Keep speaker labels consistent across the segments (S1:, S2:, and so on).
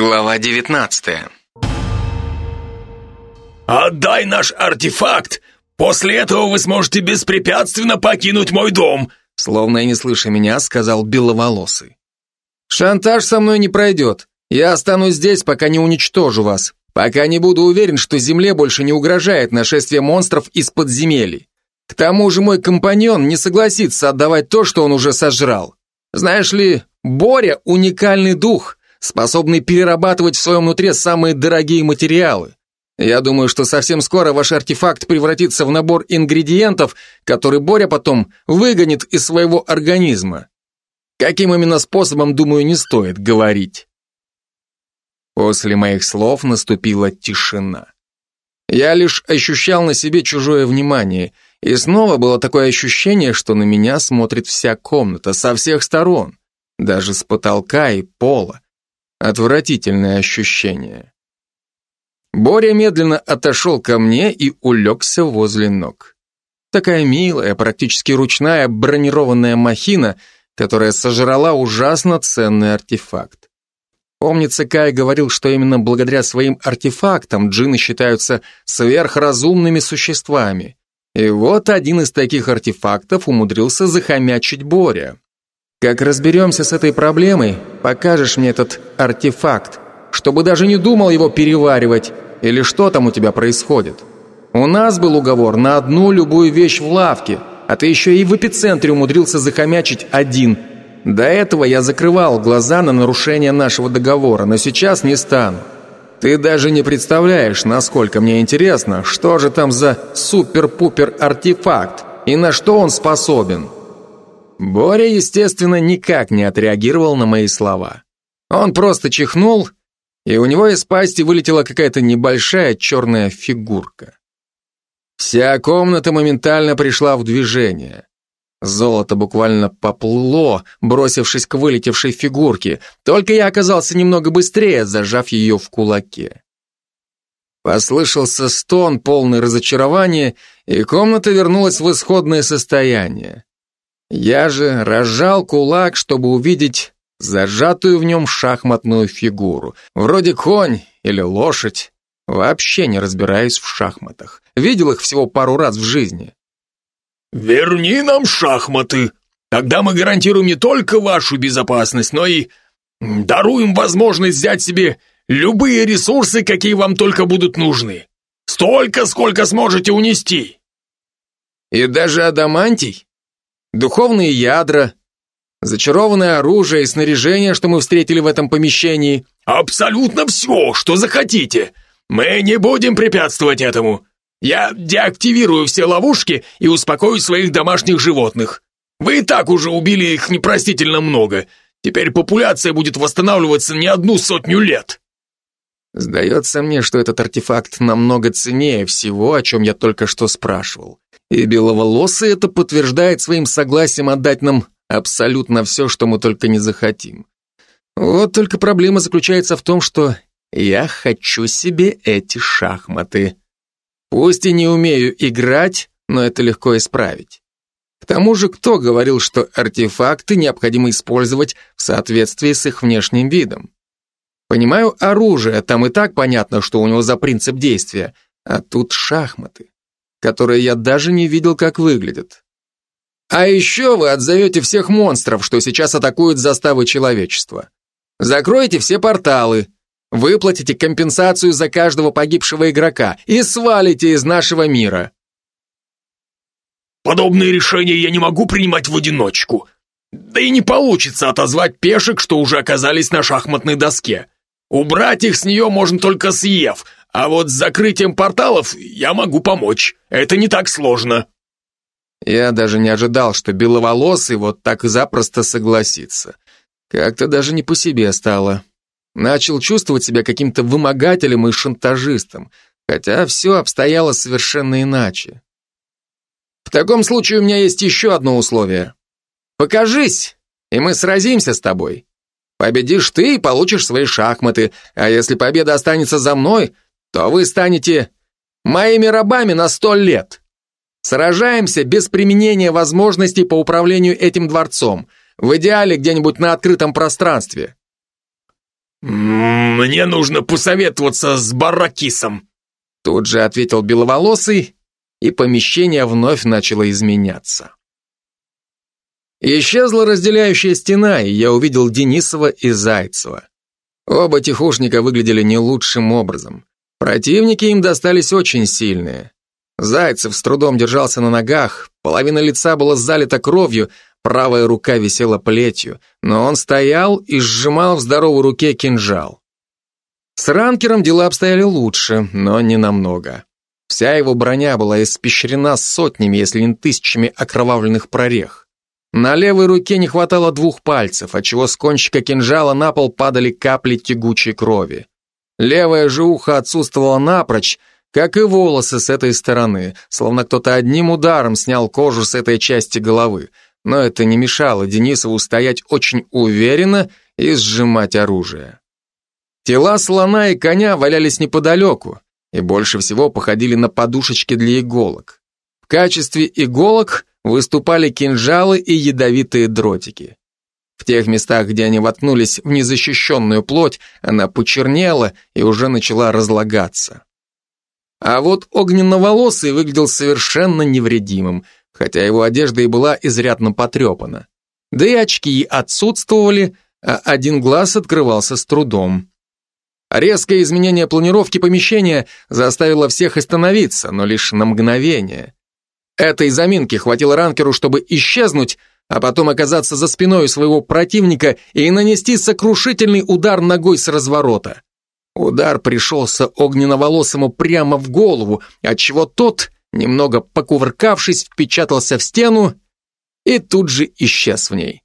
S1: Глава 19
S2: «Отдай наш артефакт! После этого вы сможете беспрепятственно покинуть мой дом!»
S1: Словно и не слыша меня, сказал Беловолосый. «Шантаж со мной не пройдет. Я останусь здесь, пока не уничтожу вас. Пока не буду уверен, что Земле больше не угрожает нашествие монстров из подземелий. К тому же мой компаньон не согласится отдавать то, что он уже сожрал. Знаешь ли, Боря – уникальный дух, способный перерабатывать в своем нутре самые дорогие материалы. Я думаю, что совсем скоро ваш артефакт превратится в набор ингредиентов, который Боря потом выгонит из своего организма. Каким именно способом, думаю, не стоит говорить. После моих слов наступила тишина. Я лишь ощущал на себе чужое внимание, и снова было такое ощущение, что на меня смотрит вся комната со всех сторон, даже с потолка и пола. Отвратительное ощущение. Боря медленно отошел ко мне и улегся возле ног. Такая милая, практически ручная бронированная махина, которая сожрала ужасно ценный артефакт. Помнится, Кай говорил, что именно благодаря своим артефактам джинны считаются сверхразумными существами. И вот один из таких артефактов умудрился захомячить Боря. Как разберемся с этой проблемой, покажешь мне этот артефакт, чтобы даже не думал его переваривать, или что там у тебя происходит. У нас был уговор на одну любую вещь в лавке, а ты еще и в эпицентре умудрился захомячить один. До этого я закрывал глаза на нарушение нашего договора, но сейчас не стану. Ты даже не представляешь, насколько мне интересно, что же там за супер-пупер артефакт и на что он способен. Боря, естественно, никак не отреагировал на мои слова. Он просто чихнул, и у него из пасти вылетела какая-то небольшая черная фигурка. Вся комната моментально пришла в движение. Золото буквально поплыло, бросившись к вылетевшей фигурке, только я оказался немного быстрее, зажав ее в кулаке. Послышался стон, полный разочарования, и комната вернулась в исходное состояние. Я же разжал кулак, чтобы увидеть зажатую в нем шахматную фигуру. Вроде конь или лошадь. Вообще не разбираюсь в шахматах. Видел их всего пару раз в жизни.
S2: «Верни нам шахматы. Тогда мы гарантируем не только вашу безопасность, но и даруем возможность взять себе любые ресурсы, какие вам только будут нужны. Столько, сколько сможете унести».
S1: «И даже адамантий?» Духовные ядра, зачарованное оружие и снаряжение, что мы встретили в этом помещении.
S2: Абсолютно все, что захотите. Мы не будем препятствовать этому. Я деактивирую все ловушки и успокою своих домашних животных. Вы и так уже убили их непростительно много. Теперь популяция будет восстанавливаться не одну сотню лет.
S1: Сдается мне, что этот артефакт намного ценнее всего, о чем я только что спрашивал. И Беловолосый это подтверждает своим согласием отдать нам абсолютно все, что мы только не захотим. Вот только проблема заключается в том, что я хочу себе эти шахматы. Пусть и не умею играть, но это легко исправить. К тому же, кто говорил, что артефакты необходимо использовать в соответствии с их внешним видом? Понимаю оружие, там и так понятно, что у него за принцип действия, а тут шахматы которые я даже не видел, как выглядят. А еще вы отзовете всех монстров, что сейчас атакуют заставы человечества. Закроете все порталы, выплатите компенсацию за каждого погибшего игрока и свалите из нашего мира.
S2: Подобные решения я не могу принимать в одиночку. Да и не получится отозвать пешек, что уже оказались на шахматной доске. Убрать их с нее можно только съев, а вот с закрытием порталов я могу помочь. Это не так сложно.
S1: Я даже не ожидал, что беловолосый вот так запросто согласится. Как-то даже не по себе стало. Начал чувствовать себя каким-то вымогателем и шантажистом, хотя все обстояло совершенно иначе. В таком случае у меня есть еще одно условие. Покажись, и мы сразимся с тобой. Победишь ты и получишь свои шахматы, а если победа останется за мной, то вы станете моими рабами на сто лет. Сражаемся без применения возможностей по управлению этим дворцом, в идеале где-нибудь на открытом пространстве.
S2: «Мне нужно посоветоваться с Баракисом»,
S1: тут же ответил Беловолосый, и помещение вновь начало изменяться. Исчезла разделяющая стена, и я увидел Денисова и Зайцева. Оба тихушника выглядели не лучшим образом. Противники им достались очень сильные. Зайцев с трудом держался на ногах, половина лица была залита кровью, правая рука висела плетью, но он стоял и сжимал в здоровой руке кинжал. С ранкером дела обстояли лучше, но не намного. Вся его броня была испещрена сотнями, если не тысячами окровавленных прорех. На левой руке не хватало двух пальцев, отчего с кончика кинжала на пол падали капли тягучей крови. Левое же ухо отсутствовало напрочь, как и волосы с этой стороны, словно кто-то одним ударом снял кожу с этой части головы. Но это не мешало Денисову стоять очень уверенно и сжимать оружие. Тела слона и коня валялись неподалеку и больше всего походили на подушечки для иголок. В качестве иголок выступали кинжалы и ядовитые дротики. В тех местах, где они воткнулись в незащищенную плоть, она почернела и уже начала разлагаться. А вот огненноволосый выглядел совершенно невредимым, хотя его одежда и была изрядно потрепана. Да и очки отсутствовали, а один глаз открывался с трудом. Резкое изменение планировки помещения заставило всех остановиться, но лишь на мгновение. Этой заминки хватило ранкеру, чтобы исчезнуть, а потом оказаться за спиной своего противника и нанести сокрушительный удар ногой с разворота. Удар пришелся огненноволосому прямо в голову, отчего тот, немного покувыркавшись, впечатался в стену и тут же исчез в ней.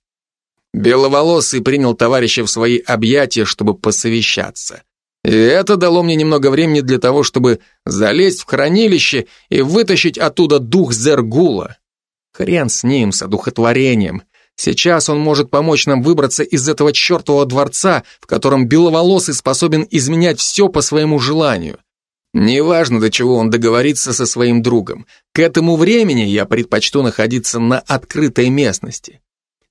S1: Беловолосый принял товарища в свои объятия, чтобы посовещаться. И это дало мне немного времени для того, чтобы залезть в хранилище и вытащить оттуда дух Зергула. Хрен с ним, с одухотворением. Сейчас он может помочь нам выбраться из этого чертового дворца, в котором беловолосый способен изменять все по своему желанию. Неважно, до чего он договорится со своим другом. К этому времени я предпочту находиться на открытой местности.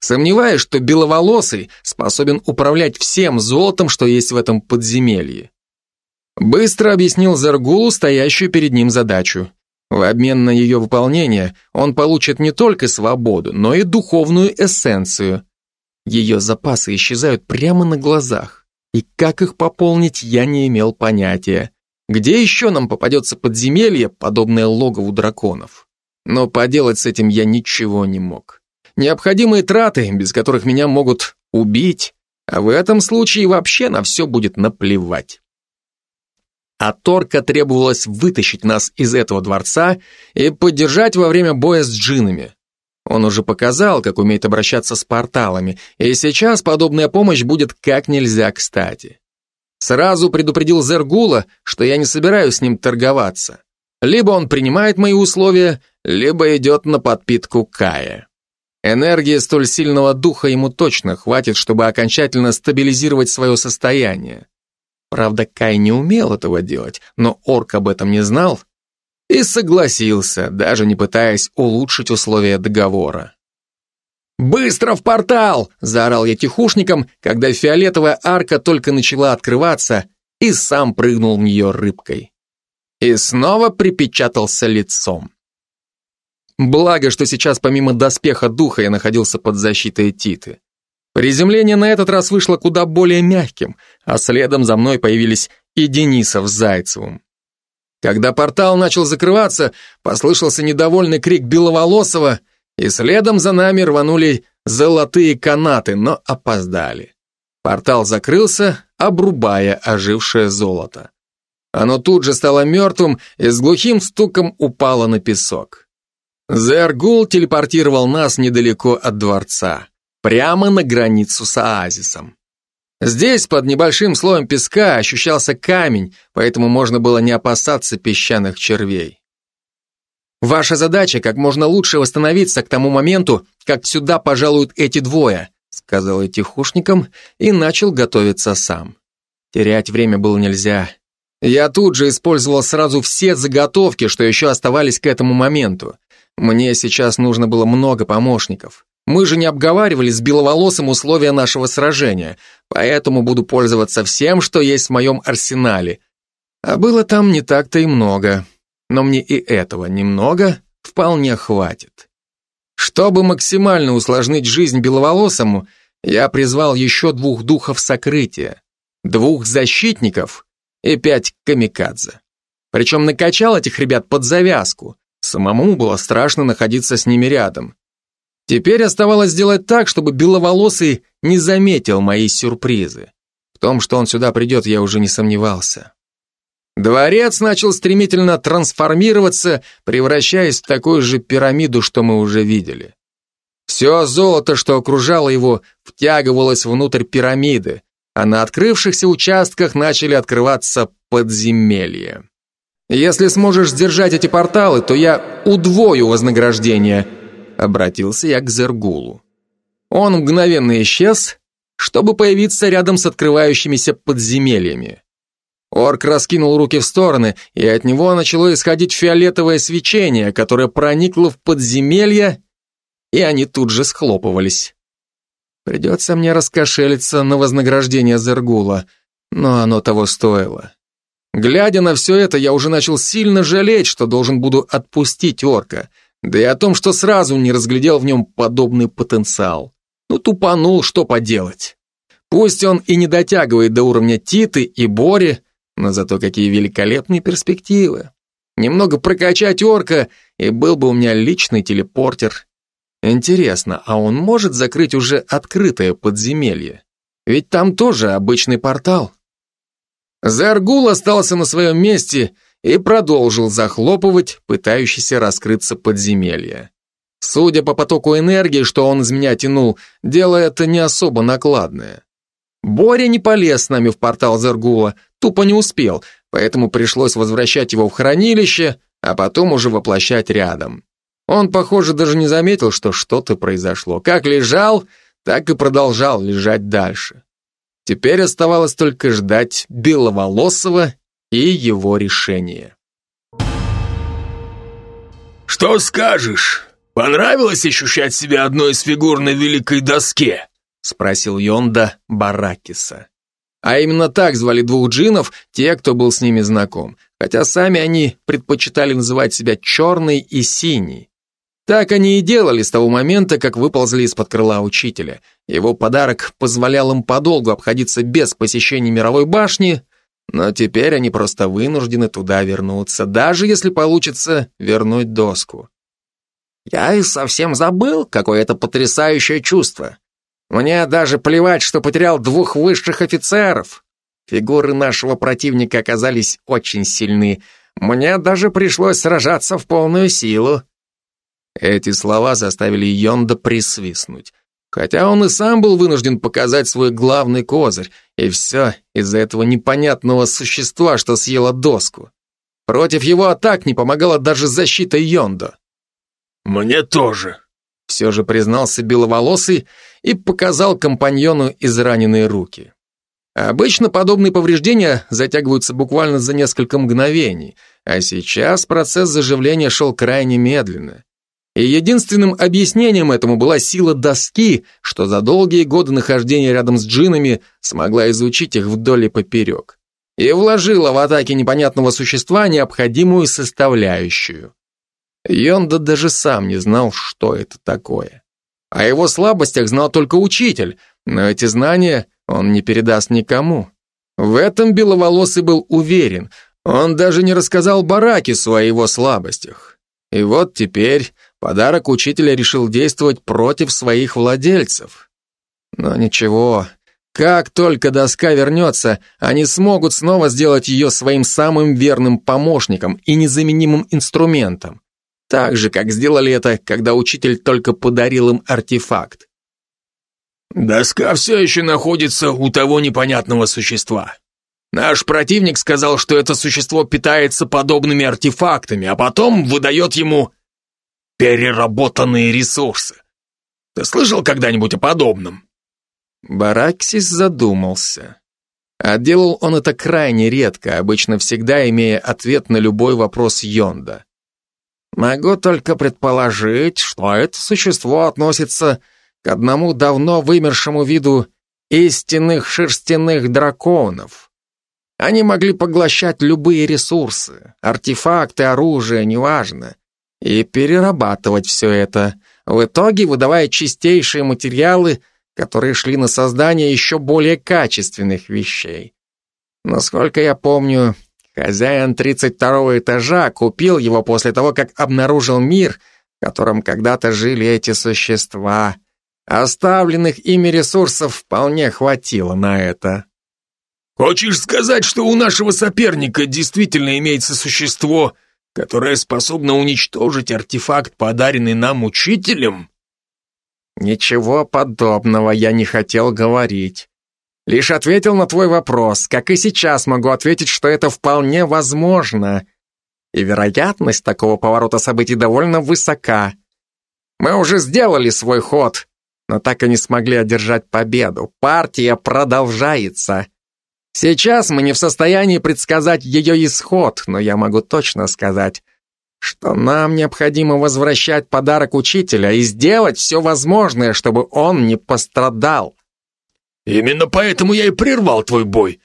S1: Сомневаюсь, что беловолосый способен управлять всем золотом, что есть в этом подземелье. Быстро объяснил Заргулу стоящую перед ним задачу. В обмен на ее выполнение он получит не только свободу, но и духовную эссенцию. Ее запасы исчезают прямо на глазах, и как их пополнить, я не имел понятия. Где еще нам попадется подземелье, подобное логову драконов? Но поделать с этим я ничего не мог. Необходимые траты, без которых меня могут убить, а в этом случае вообще на все будет наплевать. А Торка требовалось вытащить нас из этого дворца и поддержать во время боя с джинами. Он уже показал, как умеет обращаться с порталами, и сейчас подобная помощь будет как нельзя кстати. Сразу предупредил Зергула, что я не собираюсь с ним торговаться. Либо он принимает мои условия, либо идет на подпитку Кая. Энергии столь сильного духа ему точно хватит, чтобы окончательно стабилизировать свое состояние. Правда, Кай не умел этого делать, но орк об этом не знал и согласился, даже не пытаясь улучшить условия договора. «Быстро в портал!» – заорал я тихушником, когда фиолетовая арка только начала открываться, и сам прыгнул в нее рыбкой. И снова припечатался лицом. Благо, что сейчас помимо доспеха духа я находился под защитой Титы. Приземление на этот раз вышло куда более мягким, а следом за мной появились и Денисов с Зайцевым. Когда портал начал закрываться, послышался недовольный крик Беловолосова, и следом за нами рванули золотые канаты, но опоздали. Портал закрылся, обрубая ожившее золото. Оно тут же стало мертвым и с глухим стуком упало на песок. Зергул телепортировал нас недалеко от дворца, прямо на границу с оазисом. Здесь, под небольшим слоем песка, ощущался камень, поэтому можно было не опасаться песчаных червей. Ваша задача как можно лучше восстановиться к тому моменту, как сюда пожалуют эти двое, сказал я тихушникам и начал готовиться сам. Терять время было нельзя. Я тут же использовал сразу все заготовки, что еще оставались к этому моменту. Мне сейчас нужно было много помощников. Мы же не обговаривали с Беловолосым условия нашего сражения, поэтому буду пользоваться всем, что есть в моем арсенале. А было там не так-то и много. Но мне и этого немного вполне хватит. Чтобы максимально усложнить жизнь Беловолосому, я призвал еще двух духов сокрытия, двух защитников и пять камикадзе. Причем накачал этих ребят под завязку. Самому было страшно находиться с ними рядом. Теперь оставалось сделать так, чтобы Беловолосый не заметил мои сюрпризы. В том, что он сюда придет, я уже не сомневался. Дворец начал стремительно трансформироваться, превращаясь в такую же пирамиду, что мы уже видели. Все золото, что окружало его, втягивалось внутрь пирамиды, а на открывшихся участках начали открываться подземелья. Если сможешь сдержать эти порталы, то я удвою вознаграждение, обратился я к Зергулу. Он мгновенно исчез, чтобы появиться рядом с открывающимися подземельями. Орк раскинул руки в стороны, и от него начало исходить фиолетовое свечение, которое проникло в подземелье, и они тут же схлопывались. Придется мне раскошелиться на вознаграждение Зергула, но оно того стоило. Глядя на все это, я уже начал сильно жалеть, что должен буду отпустить орка, да и о том, что сразу не разглядел в нем подобный потенциал. Ну, тупанул, что поделать. Пусть он и не дотягивает до уровня Титы и Бори, но зато какие великолепные перспективы. Немного прокачать орка, и был бы у меня личный телепортер. Интересно, а он может закрыть уже открытое подземелье? Ведь там тоже обычный портал. Заргул остался на своем месте и продолжил захлопывать пытающийся раскрыться подземелье. Судя по потоку энергии, что он из меня тянул, дело это не особо накладное. Боря не полез с нами в портал Зергула, тупо не успел, поэтому пришлось возвращать его в хранилище, а потом уже воплощать рядом. Он, похоже, даже не заметил, что что-то произошло. Как лежал, так и продолжал лежать дальше. Теперь оставалось только ждать Беловолосого и его решения.
S2: «Что скажешь? Понравилось ощущать себя одной из фигур на великой доске?»
S1: спросил Йонда Баракиса. А именно так звали двух джинов, те, кто был с ними знаком, хотя сами они предпочитали называть себя Черный и Синий. Так они и делали с того момента, как выползли из-под крыла учителя. Его подарок позволял им подолгу обходиться без посещения мировой башни, но теперь они просто вынуждены туда вернуться, даже если получится вернуть доску. Я и совсем забыл, какое это потрясающее чувство. Мне даже плевать, что потерял двух высших офицеров. Фигуры нашего противника оказались очень сильны. Мне даже пришлось сражаться в полную силу. Эти слова заставили Йонда присвистнуть. Хотя он и сам был вынужден показать свой главный козырь, и все из-за этого непонятного существа, что съело доску. Против его атак не помогала даже защита Йонда.
S2: «Мне тоже», — все же признался Беловолосый и показал компаньону израненные руки.
S1: Обычно подобные повреждения затягиваются буквально за несколько мгновений, а сейчас процесс заживления шел крайне медленно. И единственным объяснением этому была сила доски, что за долгие годы нахождения рядом с джинами смогла изучить их вдоль и поперек. И вложила в атаки непонятного существа необходимую составляющую. Йонда даже сам не знал, что это такое. О его слабостях знал только учитель, но эти знания он не передаст никому. В этом Беловолосый был уверен, он даже не рассказал Баракису о его слабостях. И вот теперь Подарок учителя решил действовать против своих владельцев. Но ничего, как только доска вернется, они смогут снова сделать ее своим самым верным помощником и незаменимым инструментом. Так же, как сделали это, когда учитель только подарил им артефакт.
S2: «Доска все еще находится у того непонятного существа. Наш противник сказал, что это существо питается подобными артефактами, а потом выдает ему переработанные ресурсы. Ты слышал когда-нибудь о подобном?
S1: Бараксис задумался. А делал он это крайне редко, обычно всегда имея ответ на любой вопрос Йонда. Могу только предположить, что это существо относится к одному давно вымершему виду истинных шерстяных драконов. Они могли поглощать любые ресурсы, артефакты, оружие, неважно, и перерабатывать все это, в итоге выдавая чистейшие материалы, которые шли на создание еще более качественных вещей. Насколько я помню, хозяин 32 этажа купил его после того, как обнаружил мир, в котором когда-то жили эти существа. Оставленных ими ресурсов вполне хватило на это.
S2: Хочешь сказать, что у нашего соперника действительно имеется существо, которое способно уничтожить артефакт, подаренный нам учителем?
S1: Ничего подобного я не хотел говорить. Лишь ответил на твой вопрос, как и сейчас могу ответить, что это вполне возможно. И вероятность такого поворота событий довольно высока. Мы уже сделали свой ход, но так и не смогли одержать победу. Партия продолжается. Сейчас мы не в состоянии предсказать ее исход, но я могу точно сказать, что нам необходимо возвращать подарок учителя и сделать все возможное, чтобы он не пострадал.
S2: Именно поэтому я и прервал твой бой.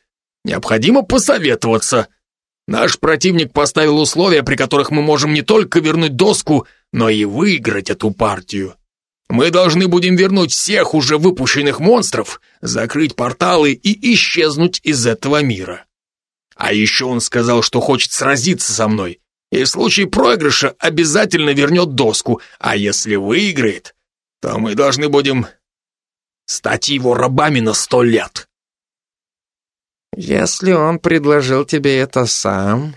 S2: Необходимо посоветоваться. Наш противник поставил условия, при которых мы можем не только вернуть доску, но и выиграть эту партию. Мы должны будем вернуть всех уже выпущенных монстров, закрыть порталы и исчезнуть из этого мира. А еще он сказал, что хочет сразиться со мной, и в случае проигрыша обязательно вернет доску, а если выиграет, то мы должны будем стать его рабами на сто лет.
S1: Если он предложил тебе это сам,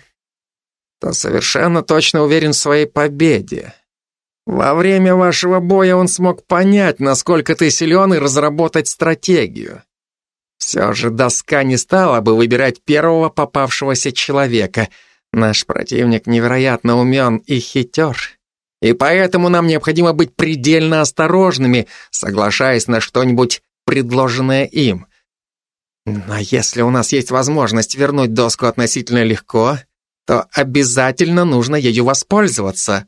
S1: то совершенно точно уверен в своей победе. Во время вашего боя он смог понять, насколько ты силен и разработать стратегию. Все же доска не стала бы выбирать первого попавшегося человека. Наш противник невероятно умен и хитер. И поэтому нам необходимо быть предельно осторожными, соглашаясь на что-нибудь, предложенное им. Но если у нас есть возможность вернуть доску относительно легко, то обязательно нужно ею воспользоваться.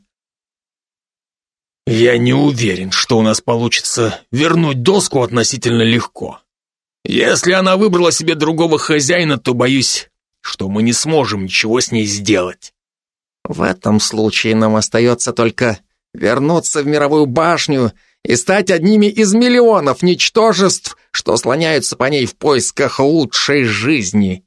S2: Я не уверен, что у нас получится вернуть доску относительно легко. Если она выбрала себе другого хозяина, то боюсь, что мы не сможем ничего с ней сделать.
S1: В этом случае нам остается только вернуться в мировую башню и стать одними из миллионов ничтожеств, что слоняются по ней в поисках лучшей жизни.